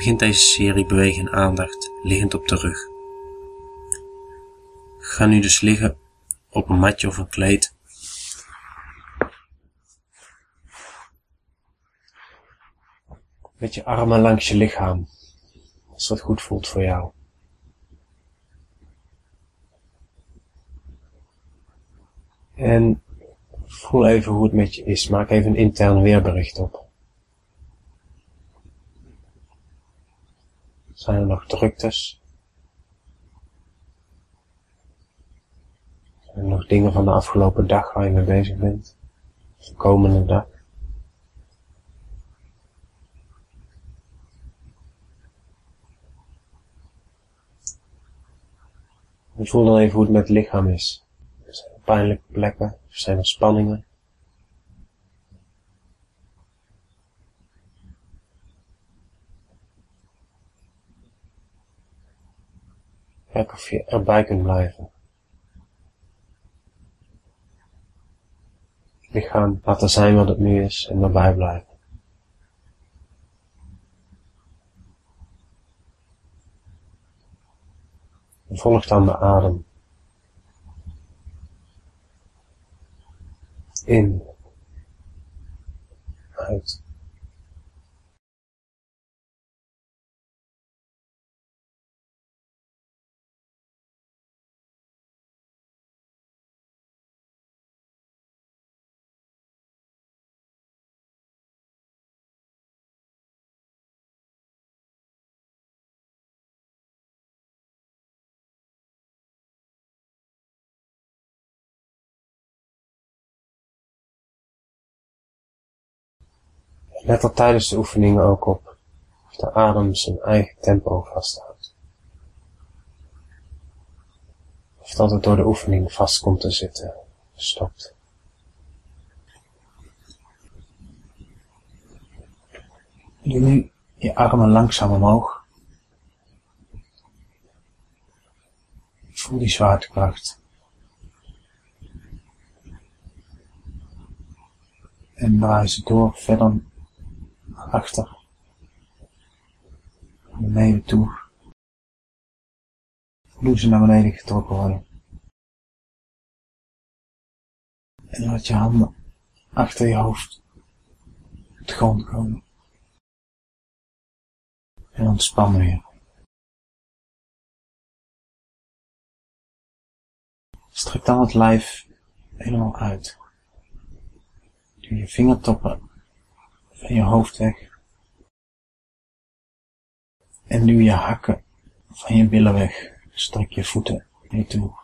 Begint deze serie bewegen en aandacht liggend op de rug. Ga nu dus liggen op een matje of een kleed. Met je armen langs je lichaam, als dat goed voelt voor jou. En voel even hoe het met je is. Maak even een intern weerbericht op. Zijn er nog druktes? Zijn er nog dingen van de afgelopen dag waar je mee bezig bent? de komende dag? En voel dan even hoe het met het lichaam is. Zijn er pijnlijke plekken? Zijn er spanningen? Kijk of je erbij kunt blijven. Lichaam laten zijn wat het nu is en erbij blijven. En volg dan de adem. In. Uit. Let er tijdens de oefeningen ook op of de adem zijn eigen tempo vasthoudt. Of dat het door de oefening vast komt te zitten, stopt. Nu je armen langzaam omhoog. Voel die zwaartekracht. En draai ze door verder achter, naar beneden toe. Ze naar beneden getrokken worden. En laat je handen achter je hoofd op de grond komen. En ontspan weer. Strek dan het lijf helemaal uit. Doe je vingertoppen van je hoofd weg. En nu je hakken van je billen weg. Strek je voeten mee toe.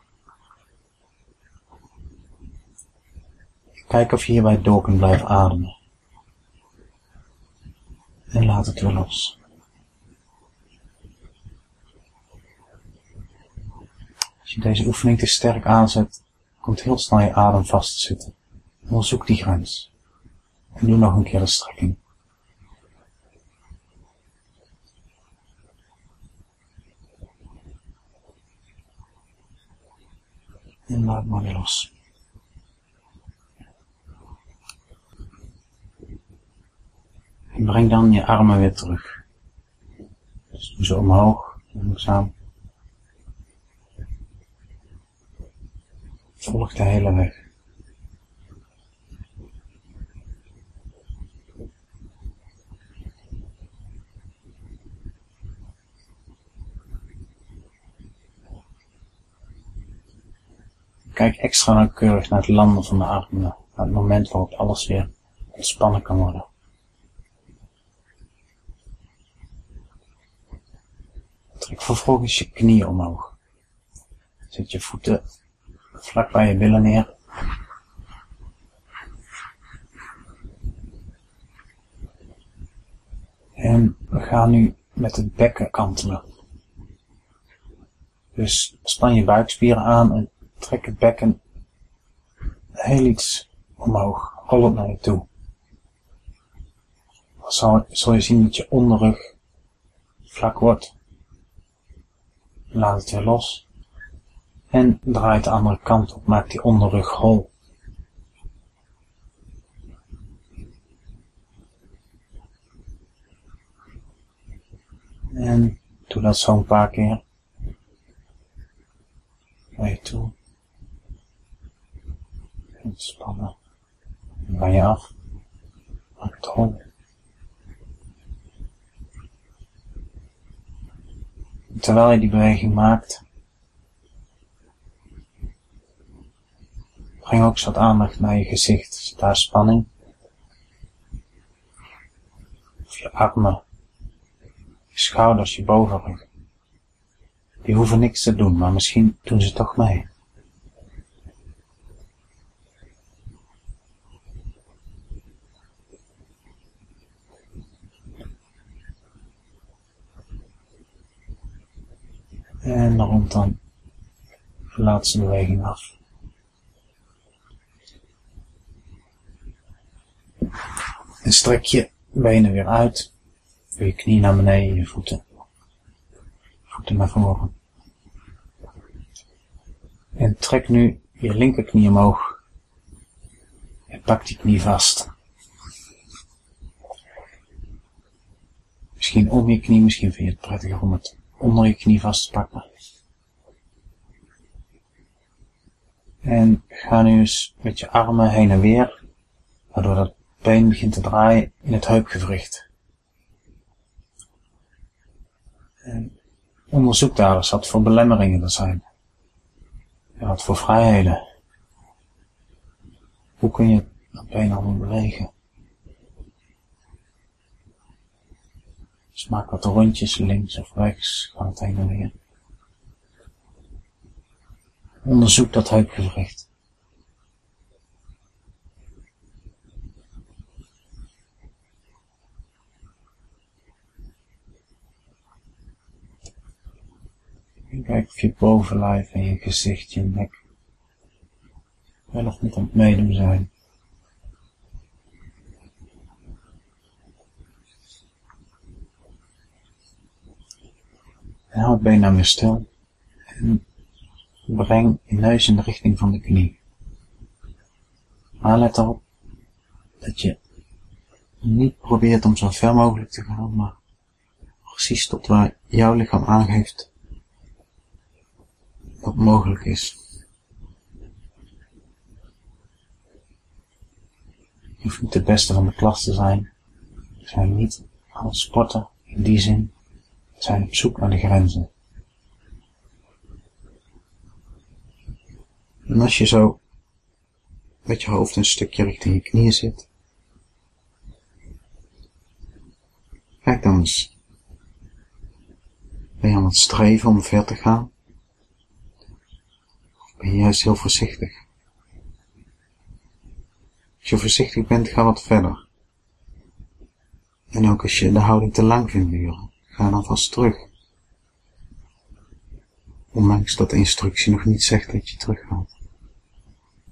Kijk of je hierbij door kunt blijven ademen. En laat het weer los. Als je deze oefening te sterk aanzet, komt heel snel je adem vast te zitten. Onderzoek die grens. En doe nog een keer de strekking. En laat maar weer los. En breng dan je armen weer terug. Dus doe ze omhoog, langzaam. Volg de hele weg. Kijk extra nauwkeurig naar het landen van de armen, naar het moment waarop alles weer ontspannen kan worden. Trek vervolgens je knieën omhoog. Zet je voeten vlak bij je billen neer. En we gaan nu met het bekken kantelen. Dus span je buikspieren aan en Trek het bekken heel iets omhoog, rollend naar je toe. Dan zal je zien dat je onderrug vlak wordt. Laat het weer los. En draai de andere kant op, maak die onderrug hol. En doe dat zo een paar keer. Naar je toe. Ontspannen. En van je af. Rond. Terwijl je die beweging maakt, breng ook eens wat aandacht naar je gezicht. Daar spanning? Of je armen, je schouders, je bovenrug. Die hoeven niks te doen, maar misschien doen ze toch mee. En rond dan de laatste beweging af. En strek je benen weer uit. Je knie naar beneden, je voeten. Voeten naar voren. En trek nu je linkerknie omhoog. En pak die knie vast. Misschien om je knie, misschien vind je het prettiger om het onder je knie vast te pakken. En ga nu eens met je armen heen en weer, waardoor dat been begint te draaien in het heupgewricht. En onderzoek daar eens wat voor belemmeringen er zijn. Ja, wat voor vrijheden. Hoe kun je dat been allemaal bewegen? Dus maak wat rondjes links of rechts, het heen en weer. Onderzoek dat heupgewricht. Kijk of je bovenlijf en je gezicht, je nek wel of niet aan het zijn. En hou het been dan weer stil. En breng je neus in de richting van de knie. Maar let erop dat je niet probeert om zo ver mogelijk te gaan, maar precies tot waar jouw lichaam aangeeft wat mogelijk is. Je hoeft niet de beste van de klas te zijn. We zijn niet het sporten in die zin. Zijn op zoek naar de grenzen. En als je zo met je hoofd een stukje richting je knieën zit, kijk dan eens. Ben je aan het streven om ver te gaan? Of ben je juist heel voorzichtig? Als je voorzichtig bent, ga wat verder. En ook als je de houding te lang vindt duren, ga dan vast terug. Ondanks dat de instructie nog niet zegt dat je terug gaat.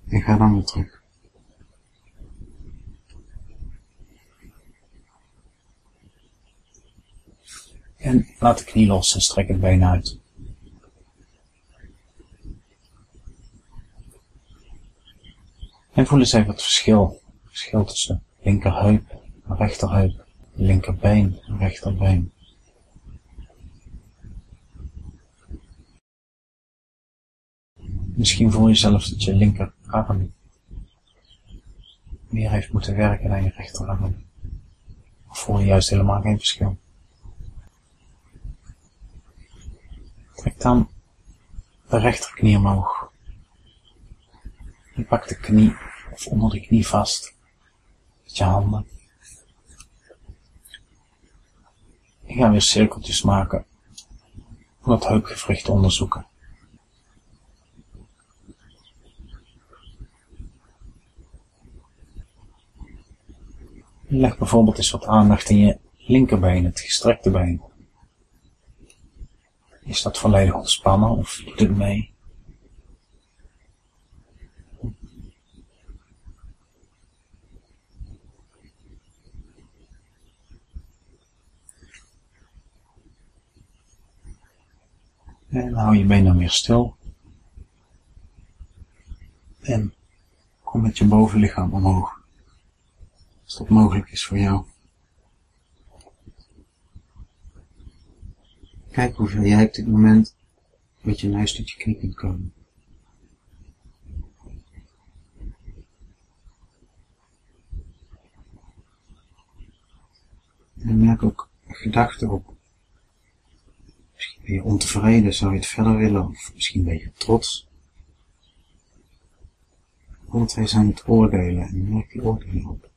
En ga dan weer terug. En laat de knie los en strek het been uit. En voel eens even het verschil. Het verschil tussen linkerheup rechterheup, linkerbeen en rechterbeen. Misschien voel je zelfs dat je linkerarm meer heeft moeten werken dan je rechterarm. Of voel je juist helemaal geen verschil. Trek dan de rechterknie omhoog. Je pakt de knie of onder de knie vast met je handen. En ga weer cirkeltjes maken om dat heupgewricht te onderzoeken. Leg bijvoorbeeld eens wat aandacht in je linkerbeen, het gestrekte been. Is dat volledig ontspannen of doet het mee? En hou je been dan weer stil. En kom met je bovenlichaam omhoog. Als dat mogelijk is voor jou. Kijk hoe ver jij op dit moment met je neus tot je knie kunt komen. En merk ook gedachten op. Misschien ben je ontevreden, zou je het verder willen, of misschien ben je trots. Want wij zijn het oordelen en merk die oordelen op.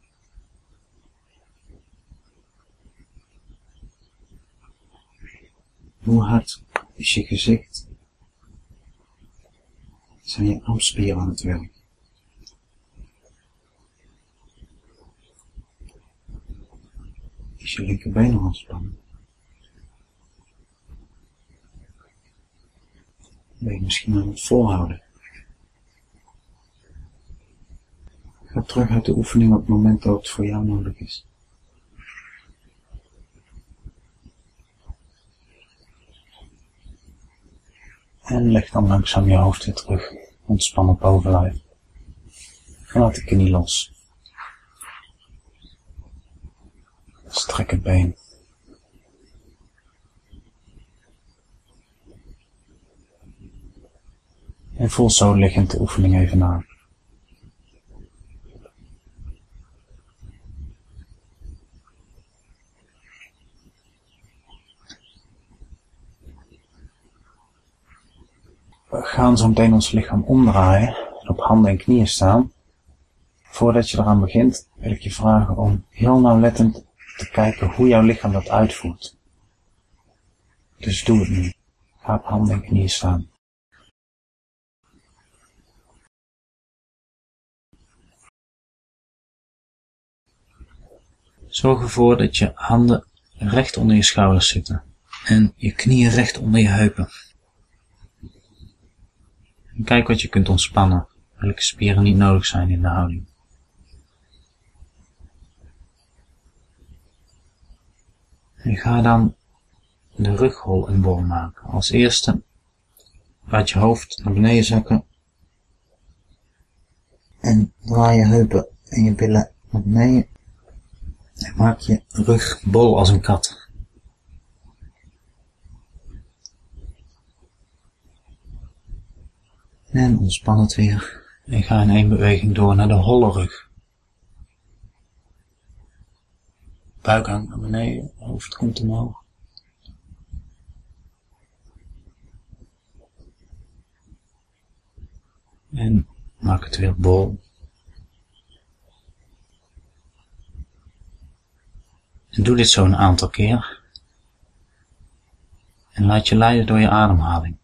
Hoe hard is je gezicht? Zijn je armspieren aan het werk? Is je linkerbeen nog ontspannen? Ben je misschien aan het volhouden? Ga terug uit de oefening op het moment dat het voor jou nodig is. En leg dan langzaam je hoofd weer terug. Ontspan op bovenlijf. En laat de knie los. Strek het been. En voel zo liggend de oefening even na. We gaan zo meteen ons lichaam omdraaien en op handen en knieën staan. Voordat je eraan begint, wil ik je vragen om heel nauwlettend te kijken hoe jouw lichaam dat uitvoert. Dus doe het nu. Ga op handen en knieën staan. Zorg ervoor dat je handen recht onder je schouders zitten en je knieën recht onder je heupen. Kijk wat je kunt ontspannen, welke spieren niet nodig zijn in de houding. En ga dan de rughol een bol maken. Als eerste laat je hoofd naar beneden zakken en draai je heupen en je billen naar beneden en maak je rug bol als een kat. En ontspan het weer. En ga in één beweging door naar de holle rug. Buik hangt naar beneden, hoofd komt omhoog. En maak het weer bol. En doe dit zo een aantal keer. En laat je leiden door je ademhaling.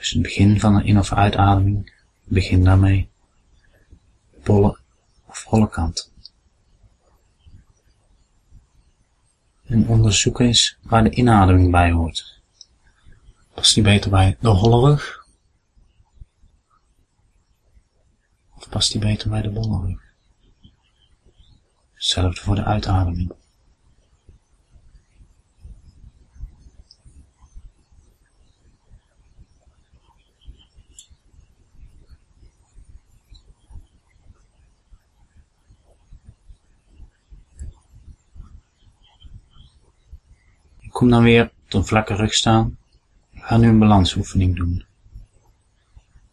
Dus het begin van een in- of uitademing, begin daarmee. Bolle of holle kant. En onderzoek eens waar de inademing bij hoort. Past die beter bij de holle rug? Of past die beter bij de bolle rug? Hetzelfde voor de uitademing. Kom dan weer op een vlakke rug staan. Gaan nu een balansoefening doen.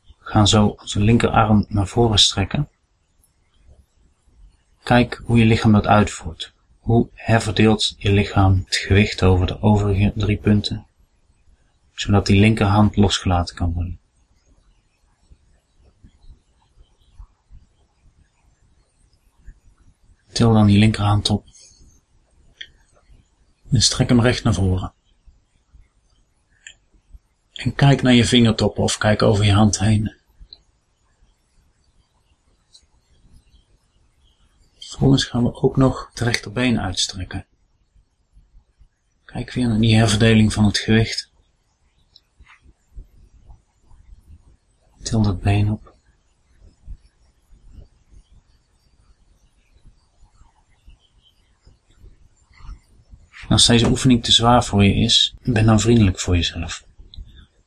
We gaan zo onze linkerarm naar voren strekken. Kijk hoe je lichaam dat uitvoert. Hoe herverdeelt je lichaam het gewicht over de overige drie punten, zodat die linkerhand losgelaten kan worden. Til dan die linkerhand op en strek hem recht naar voren. En kijk naar je vingertoppen of kijk over je hand heen. Vervolgens gaan we ook nog het rechterbeen uitstrekken. Kijk weer naar die herverdeling van het gewicht. Til dat been op. als deze oefening te zwaar voor je is, ben dan vriendelijk voor jezelf.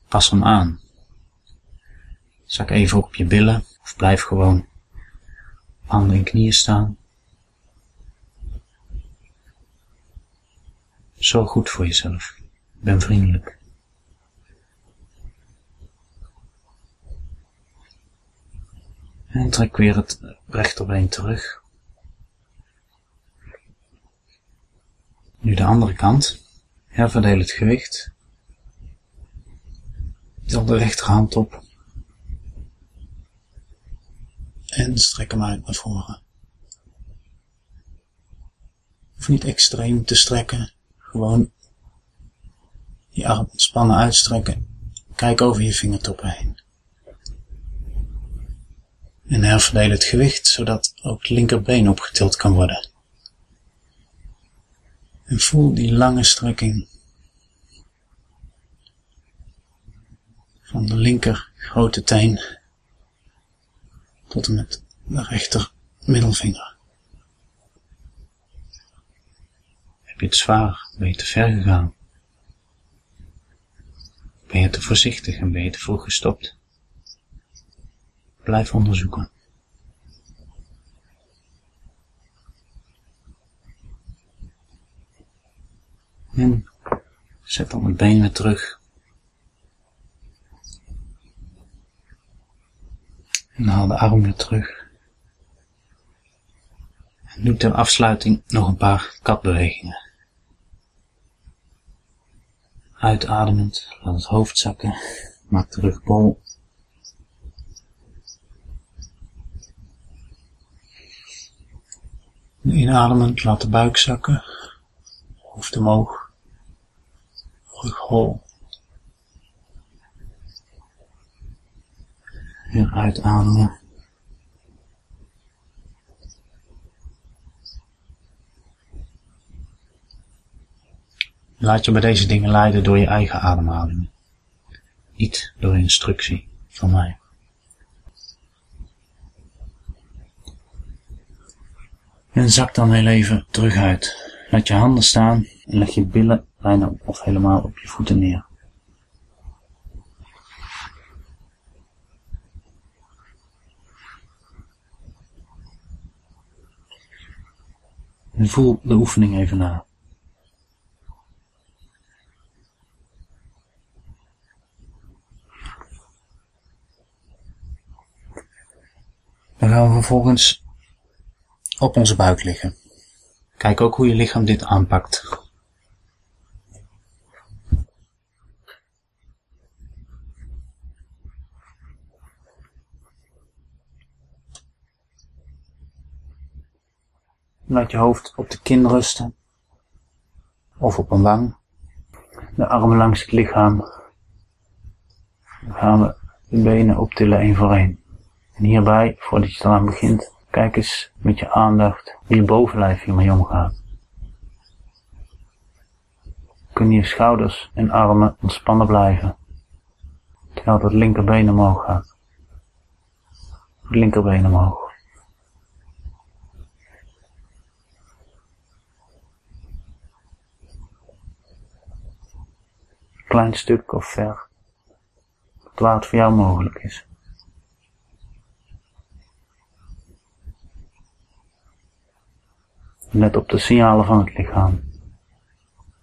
Pas hem aan. Zak even op je billen of blijf gewoon handen en knieën staan. Zorg goed voor jezelf. Ben vriendelijk. En trek weer het rechterbeen terug. Nu de andere kant. Herverdeel het gewicht. Til de rechterhand op. En strek hem uit naar voren. Hoef niet extreem te strekken. Gewoon je arm ontspannen uitstrekken. Kijk over je vingertoppen heen. En herverdeel het gewicht, zodat ook het linkerbeen opgetild kan worden. En voel die lange strekking van de linker grote teen tot en met de rechter middelvinger. Heb je het zwaar? Ben je te ver gegaan? Ben je te voorzichtig en ben je te vroeg gestopt? Blijf onderzoeken. En zet dan het been weer terug. En haal de arm weer terug. En doe ter afsluiting nog een paar katbewegingen. Uitademend, laat het hoofd zakken, maak de rug bol Inademend, laat de buik zakken. Hoofd omhoog. Hol. Weer uitademen. Laat je bij deze dingen leiden door je eigen ademhaling. Niet door instructie van mij. En zak dan heel even terug uit. Laat je handen staan en leg je billen bijna of helemaal op je voeten neer. En voel de oefening even na. Dan gaan we vervolgens op onze buik liggen. Kijk ook hoe je lichaam dit aanpakt. Laat je hoofd op de kin rusten of op een wang. De armen langs het lichaam. Dan gaan we de benen optillen één voor één. En hierbij, voordat je eraan begint, Kijk eens met je aandacht hoe je bovenlijf hiermee omgaat. Kunnen je schouders en armen ontspannen blijven, terwijl het linkerbeen omhoog gaat. Het linkerbeen omhoog. Klein stuk of ver, waar het voor jou mogelijk is. Let op de signalen van het lichaam.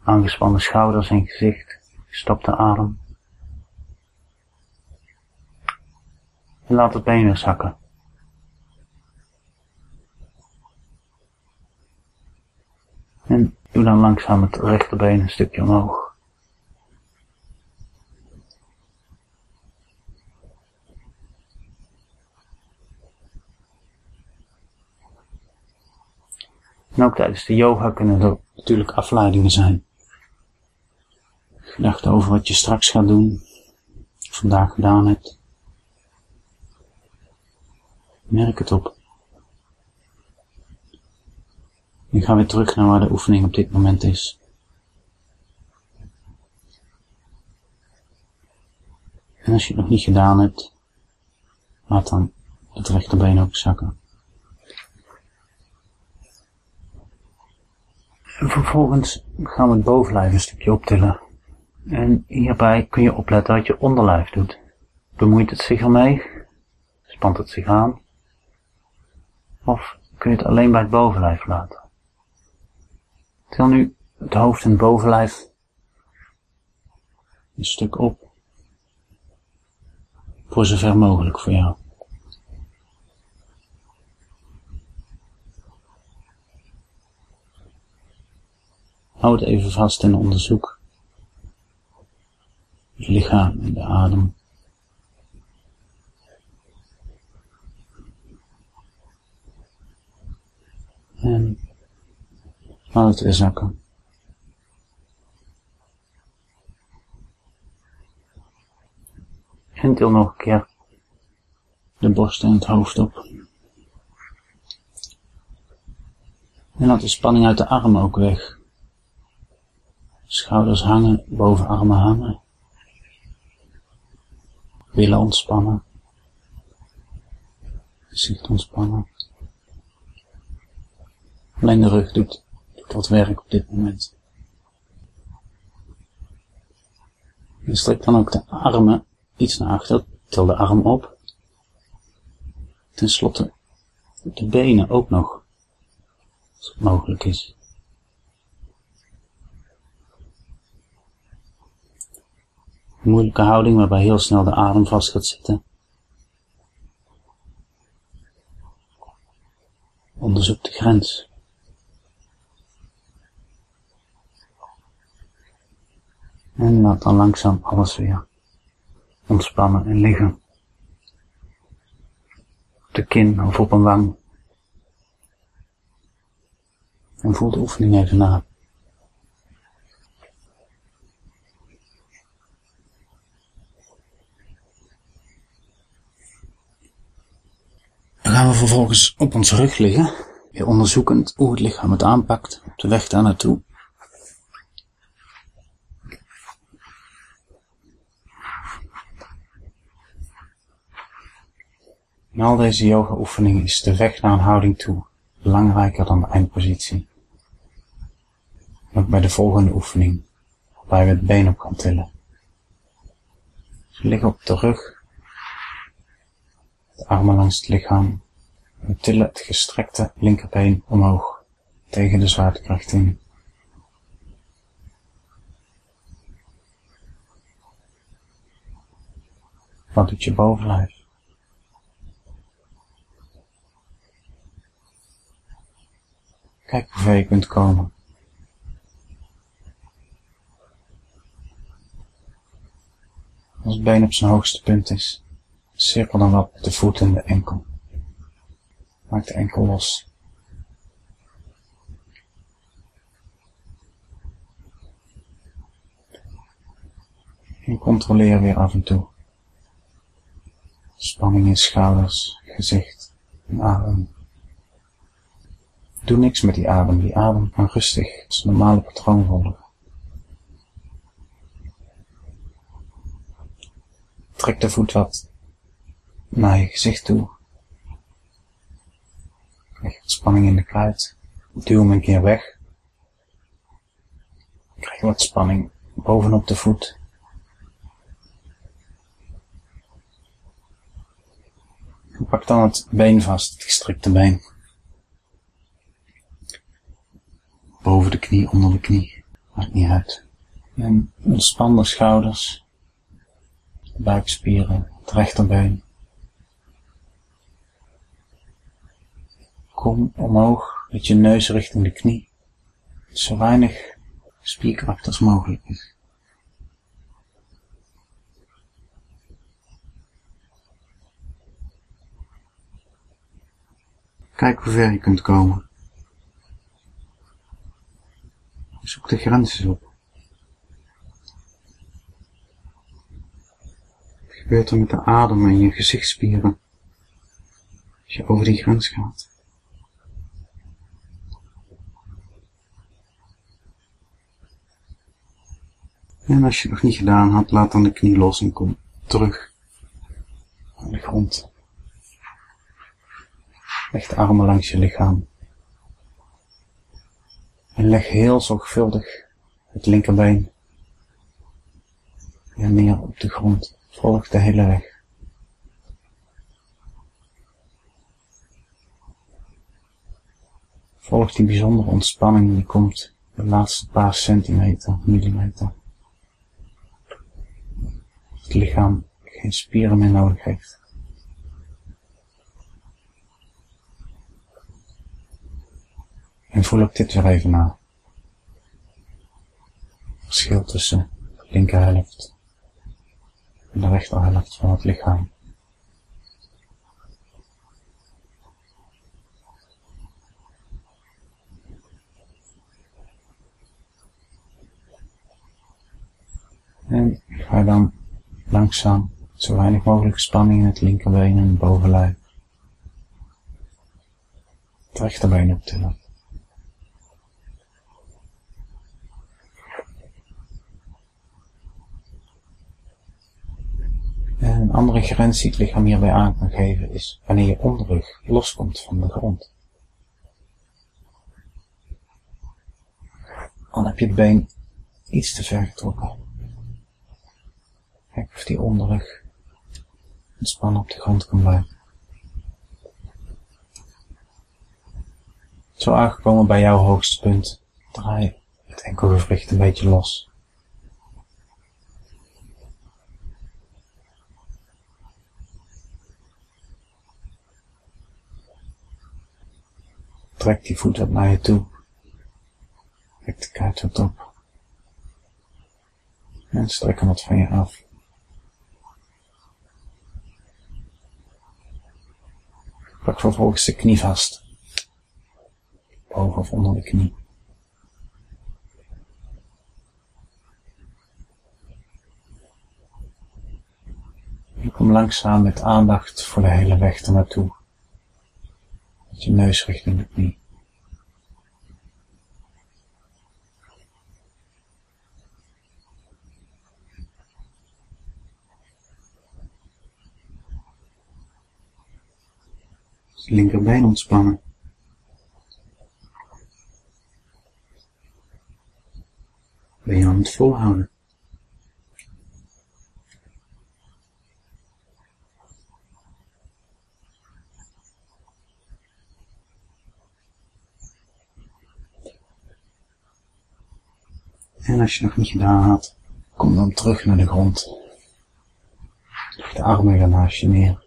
Aangespannen schouders en gezicht, gestopte adem. En laat het been weer zakken. En doe dan langzaam het rechterbeen een stukje omhoog. En ook tijdens de yoga kunnen er natuurlijk afleidingen zijn. Gedachten over wat je straks gaat doen, vandaag gedaan hebt. Merk het op. Nu gaan we terug naar waar de oefening op dit moment is. En als je het nog niet gedaan hebt, laat dan het rechterbeen ook zakken. Vervolgens gaan we het bovenlijf een stukje optillen. En hierbij kun je opletten wat je onderlijf doet. Bemoeit het zich ermee? Spant het zich aan? Of kun je het alleen bij het bovenlijf laten? Tel nu het hoofd en het bovenlijf een stuk op. Voor zover mogelijk voor jou. Houd even vast en onderzoek het lichaam en de adem. En laat het weer zakken. En til nog een keer de borst en het hoofd op. En laat de spanning uit de armen ook weg. Schouders hangen, bovenarmen hangen. Willen ontspannen. Gezicht ontspannen. Alleen de rug doet, doet wat werk op dit moment. En strek dan ook de armen iets naar achter, til de arm op. Ten slotte de benen ook nog, als het mogelijk is. Moeilijke houding waarbij heel snel de adem vast gaat zitten. Onderzoek de grens. En laat dan langzaam alles weer ontspannen en liggen. Op de kin of op een wang. En voel de oefening even na. Dan gaan we vervolgens op ons rug liggen, weer onderzoekend hoe het lichaam het aanpakt op de weg daar naartoe. In al deze yoga-oefeningen is de weg naar een houding toe belangrijker dan de eindpositie. Ook bij de volgende oefening, waarbij we het been op gaan tillen. Dus we liggen op de rug, de armen langs het lichaam. We tillen het gestrekte linkerbeen omhoog tegen de zwaartekracht in. Wat doet je bovenlijf? Kijk hoe ver je kunt komen. Als het been op zijn hoogste punt is, cirkel dan wat de voet en de enkel. Maak de enkel los. En controleer weer af en toe. Spanning in schouders, gezicht en adem. Doe niks met die adem. Die adem kan rustig zijn normale patroon volgen. Trek de voet wat naar je gezicht toe. Spanning in de kuit. Duw hem een keer weg. Krijg wat spanning bovenop de voet. Pak dan het been vast, het gestrikte been. boven de knie, onder de knie, maakt niet uit. En ontspan de schouders, de buikspieren, het rechterbeen. Kom omhoog met je neus richting de knie. Zo weinig spierkracht als mogelijk is. Kijk hoe ver je kunt komen. Zoek de grenzen op. Wat gebeurt er met de adem en je gezichtsspieren als je over die grens gaat? En als je het nog niet gedaan had, laat dan de knie los en kom terug aan de grond. Leg de armen langs je lichaam. En leg heel zorgvuldig het linkerbeen weer neer op de grond. Volg de hele weg. Volg die bijzondere ontspanning die komt de laatste paar centimeter, millimeter. Het lichaam geen spieren meer nodig heeft. En voel ook dit weer even na. Verschil tussen de linkerhelft en de rechterhelft van het lichaam. En ga dan langzaam zo weinig mogelijk spanning in het linkerbeen en bovenlijf. Het rechterbeen optillen. En een andere grens die het lichaam hierbij aan kan geven is wanneer je onderrug loskomt van de grond. Dan heb je het been iets te ver getrokken. Kijk of die onderrug ontspannen op de grond kan blijven. Zo aangekomen bij jouw hoogste punt, draai het enkelgewricht een beetje los. Trek die voet wat naar je toe. Trek de kaart wat op. En strek hem wat van je af. Pak vervolgens de knie vast. Boven of onder de knie. En kom langzaam met aandacht voor de hele weg ernaartoe. Met je neus richting de knie. Linkerbeen ontspannen. Ben je aan het volhouden? En als je nog niet gedaan had, kom dan terug naar de grond. De armen weer naast je neer.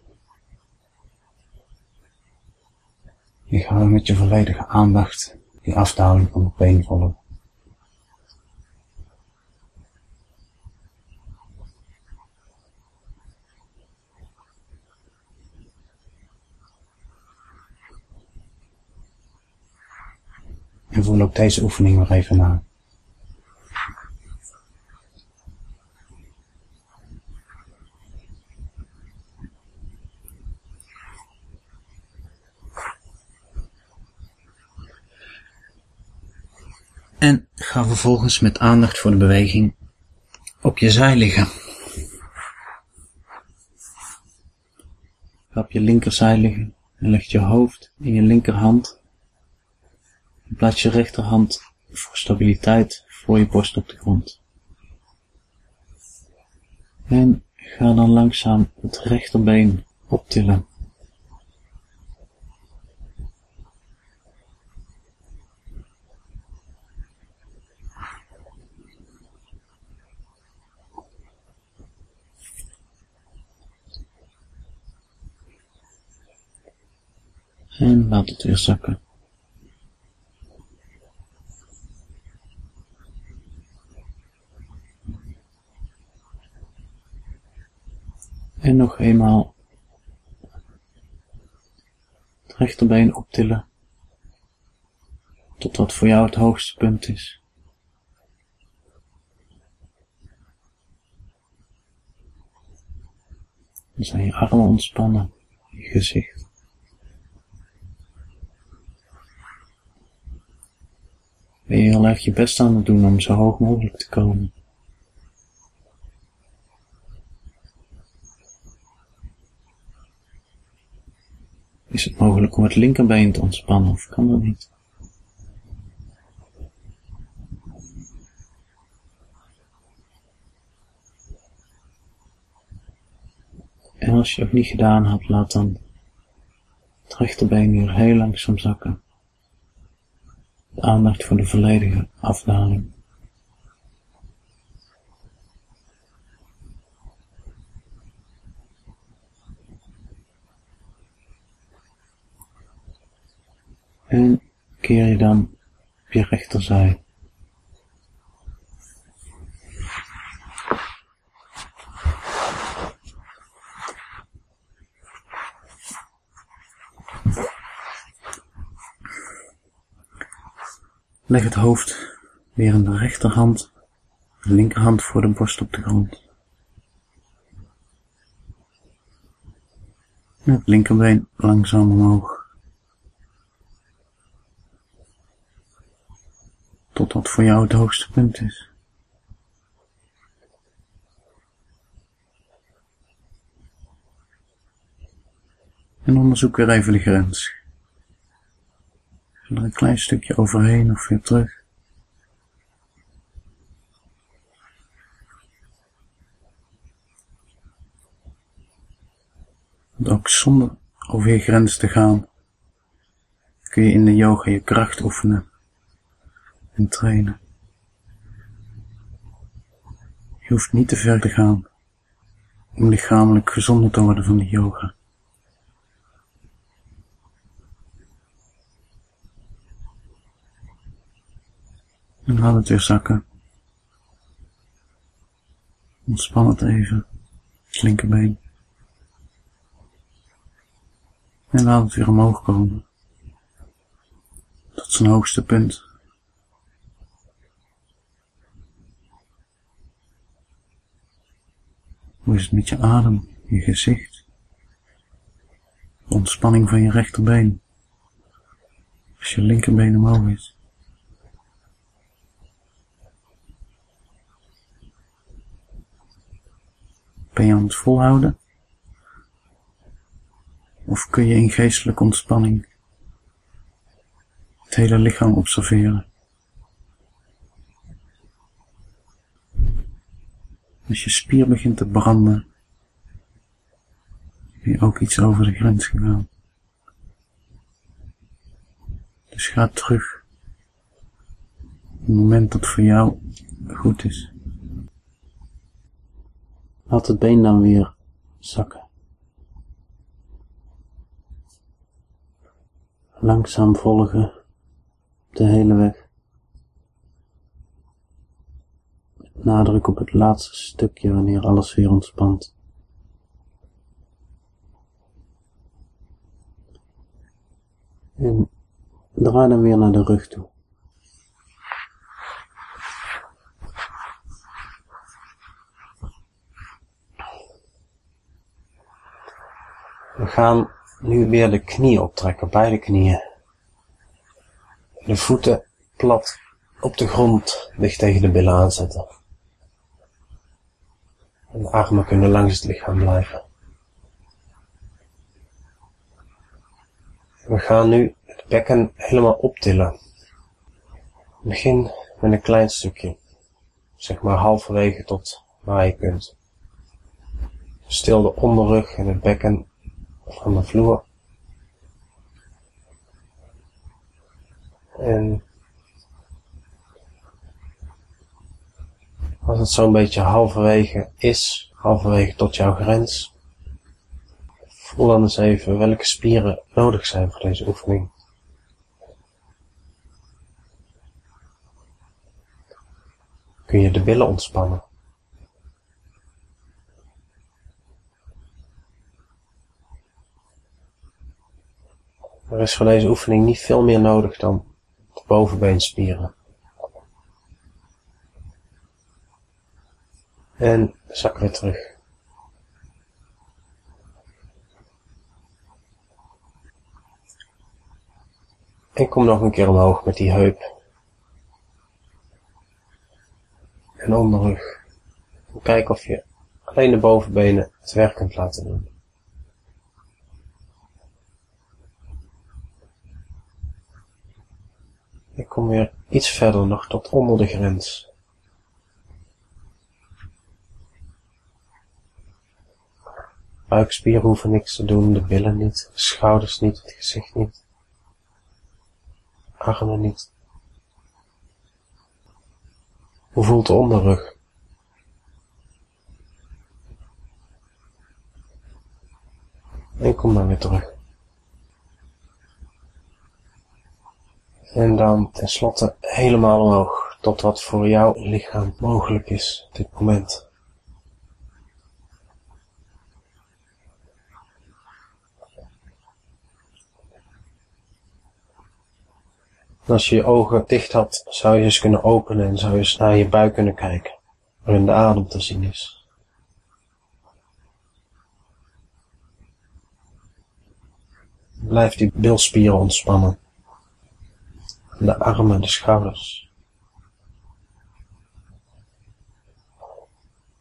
Je gaat met je volledige aandacht die afdaling van de been volgen. En voel ook deze oefening nog even na. En ga vervolgens met aandacht voor de beweging op je zij liggen. Ga op je linkerzij liggen en leg je hoofd in je linkerhand. En plaats je rechterhand voor stabiliteit voor je borst op de grond. En ga dan langzaam het rechterbeen optillen En laat het weer zakken. En nog eenmaal het rechterbeen optillen tot wat voor jou het hoogste punt is. Dan zijn je armen ontspannen, je gezicht. Ben je heel erg je best aan het doen om zo hoog mogelijk te komen. Is het mogelijk om het linkerbeen te ontspannen of kan dat niet? En als je het niet gedaan hebt, laat dan het rechterbeen weer heel langzaam zakken aandacht voor de volledige afdaling. En keer je dan op je rechterzij. Leg het hoofd weer in de rechterhand, de linkerhand voor de borst op de grond. En het linkerbeen langzaam omhoog. Tot dat voor jou het hoogste punt is. En onderzoek weer even de grens er een klein stukje overheen of weer terug. Want ook zonder over je grens te gaan, kun je in de yoga je kracht oefenen en trainen. Je hoeft niet te ver te gaan om lichamelijk gezonder te worden van de yoga. En laat het weer zakken. Ontspan het even, het linkerbeen. En laat het weer omhoog komen. Tot zijn hoogste punt. Hoe is het met je adem, je gezicht? Ontspanning van je rechterbeen. Als je linkerbeen omhoog is. Ben je aan het volhouden? Of kun je in geestelijke ontspanning het hele lichaam observeren? Als je spier begint te branden, ben je ook iets over de grens gegaan. Dus ga terug. Het moment dat voor jou goed is. Laat het been dan weer zakken. Langzaam volgen de hele weg. nadruk op het laatste stukje wanneer alles weer ontspant. En draai dan weer naar de rug toe. We gaan nu weer de knie optrekken, beide knieën. De voeten plat op de grond, dicht tegen de billen aanzetten. En de armen kunnen langs het lichaam blijven. We gaan nu het bekken helemaal optillen. Begin met een klein stukje, zeg maar halverwege tot waar je kunt. Stil de onderrug en het bekken van de vloer. En als het zo'n beetje halverwege is, halverwege tot jouw grens, voel dan eens even welke spieren nodig zijn voor deze oefening. Kun je de billen ontspannen? Er is voor deze oefening niet veel meer nodig dan de bovenbeenspieren. En zak weer terug. En kom nog een keer omhoog met die heup. En onderrug. En kijk of je alleen de bovenbenen het werk kunt laten doen. Ik kom weer iets verder nog tot onder de grens. Buikspieren hoeven niks te doen, de billen niet, de schouders niet, het gezicht niet, armen niet. Hoe voelt de onderrug? Ik kom dan weer terug. En dan tenslotte helemaal omhoog, tot wat voor jouw lichaam mogelijk is op dit moment. als je je ogen dicht had, zou je eens kunnen openen en zou je eens naar je buik kunnen kijken, waarin de adem te zien is. Blijf die bilspieren ontspannen. De armen, de schouders.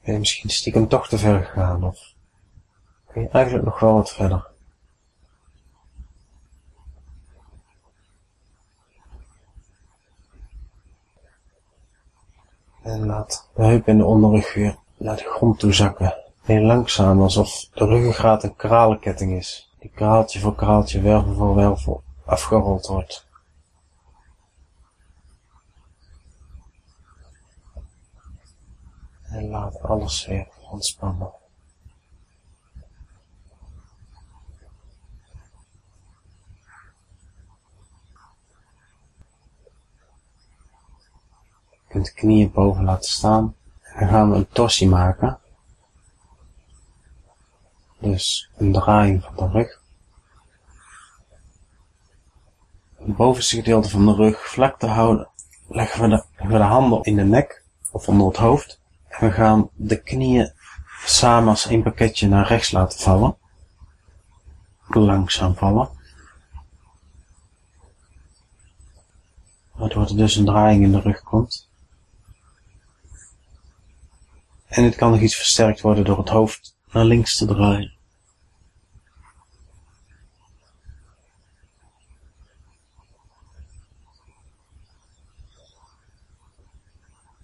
Ben je misschien stiekem toch te ver gegaan of kun je eigenlijk nog wel wat verder? En laat de heup en de onderrug weer naar de grond toe zakken. Heel langzaam, alsof de ruggengraat een kralenketting is. Die kraaltje voor kraaltje, wervel voor wervel afgerold wordt. En laat alles weer ontspannen. Je kunt de knieën boven laten staan. En gaan we een torsie maken. Dus een draaiing van de rug. Het bovenste gedeelte van de rug vlak te houden, leggen we de, leggen we de handen in de nek of onder het hoofd. We gaan de knieën samen als een pakketje naar rechts laten vallen. Langzaam vallen. Waardoor er dus een draaiing in de rug komt. En het kan nog iets versterkt worden door het hoofd naar links te draaien.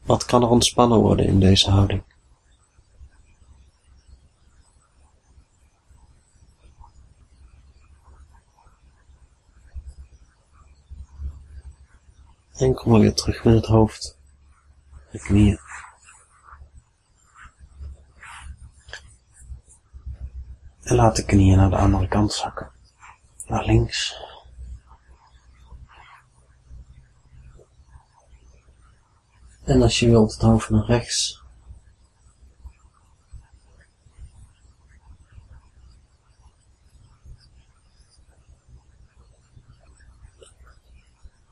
Wat kan er ontspannen worden in deze houding? En kom weer terug met het hoofd, de knieën. En laat de knieën naar de andere kant zakken. Naar links. En als je wilt, het hoofd naar rechts.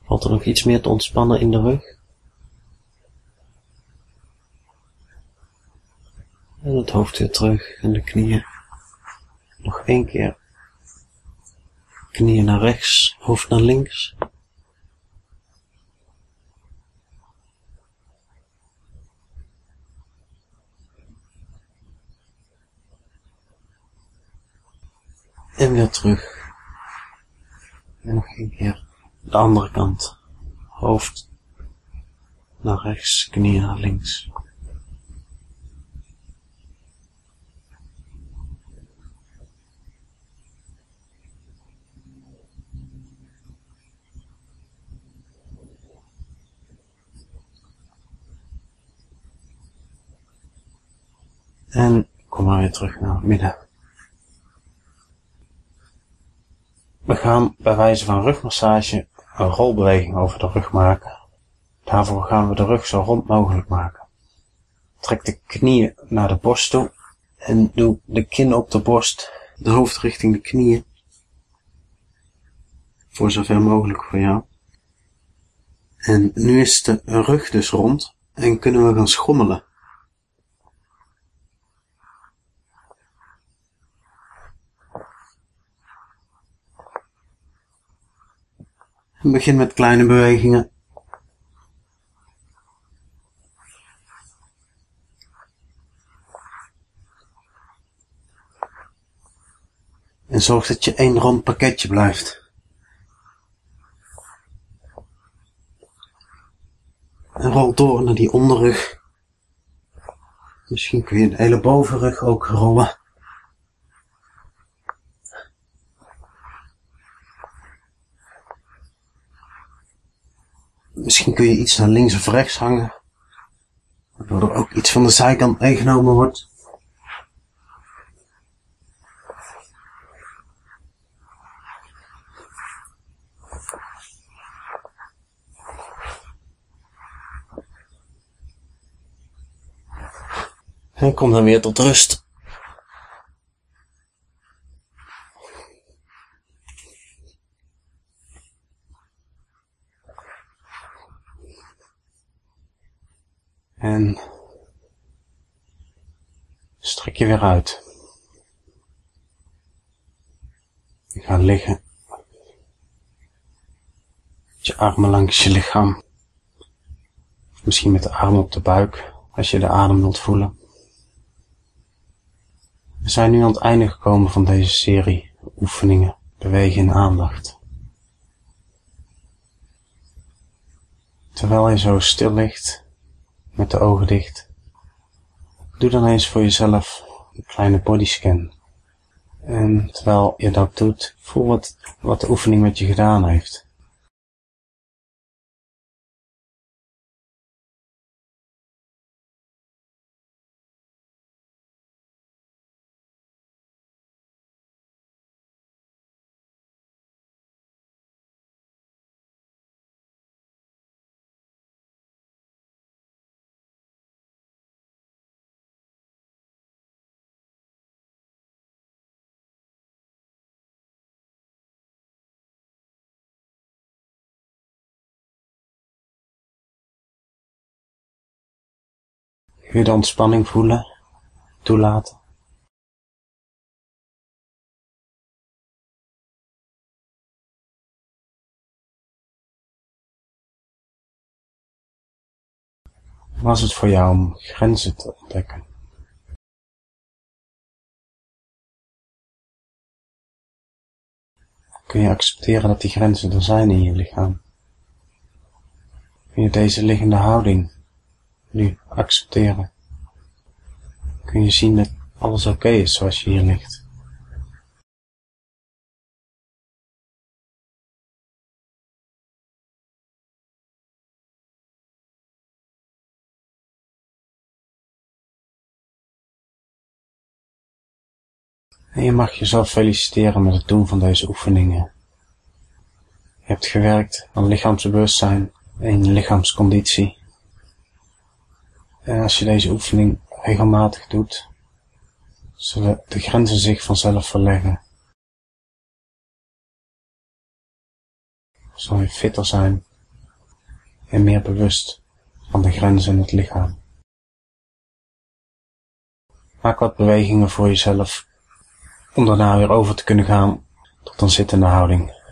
Valt er nog iets meer te ontspannen in de rug? En het hoofd weer terug en de knieën. Nog één keer. Knieën naar rechts, hoofd naar links. En weer terug. En nog één keer de andere kant. Hoofd naar rechts, knieën naar links. En kom maar weer terug naar midden. We gaan bij wijze van rugmassage een rolbeweging over de rug maken. Daarvoor gaan we de rug zo rond mogelijk maken. Trek de knieën naar de borst toe en doe de kin op de borst, de hoofd richting de knieën. Voor zover mogelijk voor jou. En nu is de rug dus rond en kunnen we gaan schommelen. Begin met kleine bewegingen. En zorg dat je één rond pakketje blijft. En rol door naar die onderrug. Misschien kun je de hele bovenrug ook rollen. Misschien kun je iets naar links of rechts hangen. Waardoor er ook iets van de zijkant meegenomen wordt. En kom dan weer tot rust. En strek je weer uit. Je gaat liggen. Met je armen langs je lichaam. Misschien met de armen op de buik, als je de adem wilt voelen. We zijn nu aan het einde gekomen van deze serie oefeningen, bewegen in aandacht. Terwijl je zo stil ligt, met de ogen dicht, doe dan eens voor jezelf een kleine bodyscan. En terwijl je dat doet, voel wat, wat de oefening met je gedaan heeft. Weer de ontspanning voelen, toelaten. Was het voor jou om grenzen te ontdekken? Kun je accepteren dat die grenzen er zijn in je lichaam? Kun je deze liggende houding nu accepteren? Kun je zien dat alles oké is zoals je hier ligt? En je mag jezelf feliciteren met het doen van deze oefeningen. Je hebt gewerkt aan lichaamsbewustzijn en lichaamsconditie. En als je deze oefening regelmatig doet, zullen de grenzen zich vanzelf verleggen. Zal je fitter zijn en meer bewust van de grenzen in het lichaam. Maak wat bewegingen voor jezelf om daarna weer over te kunnen gaan tot een zittende houding.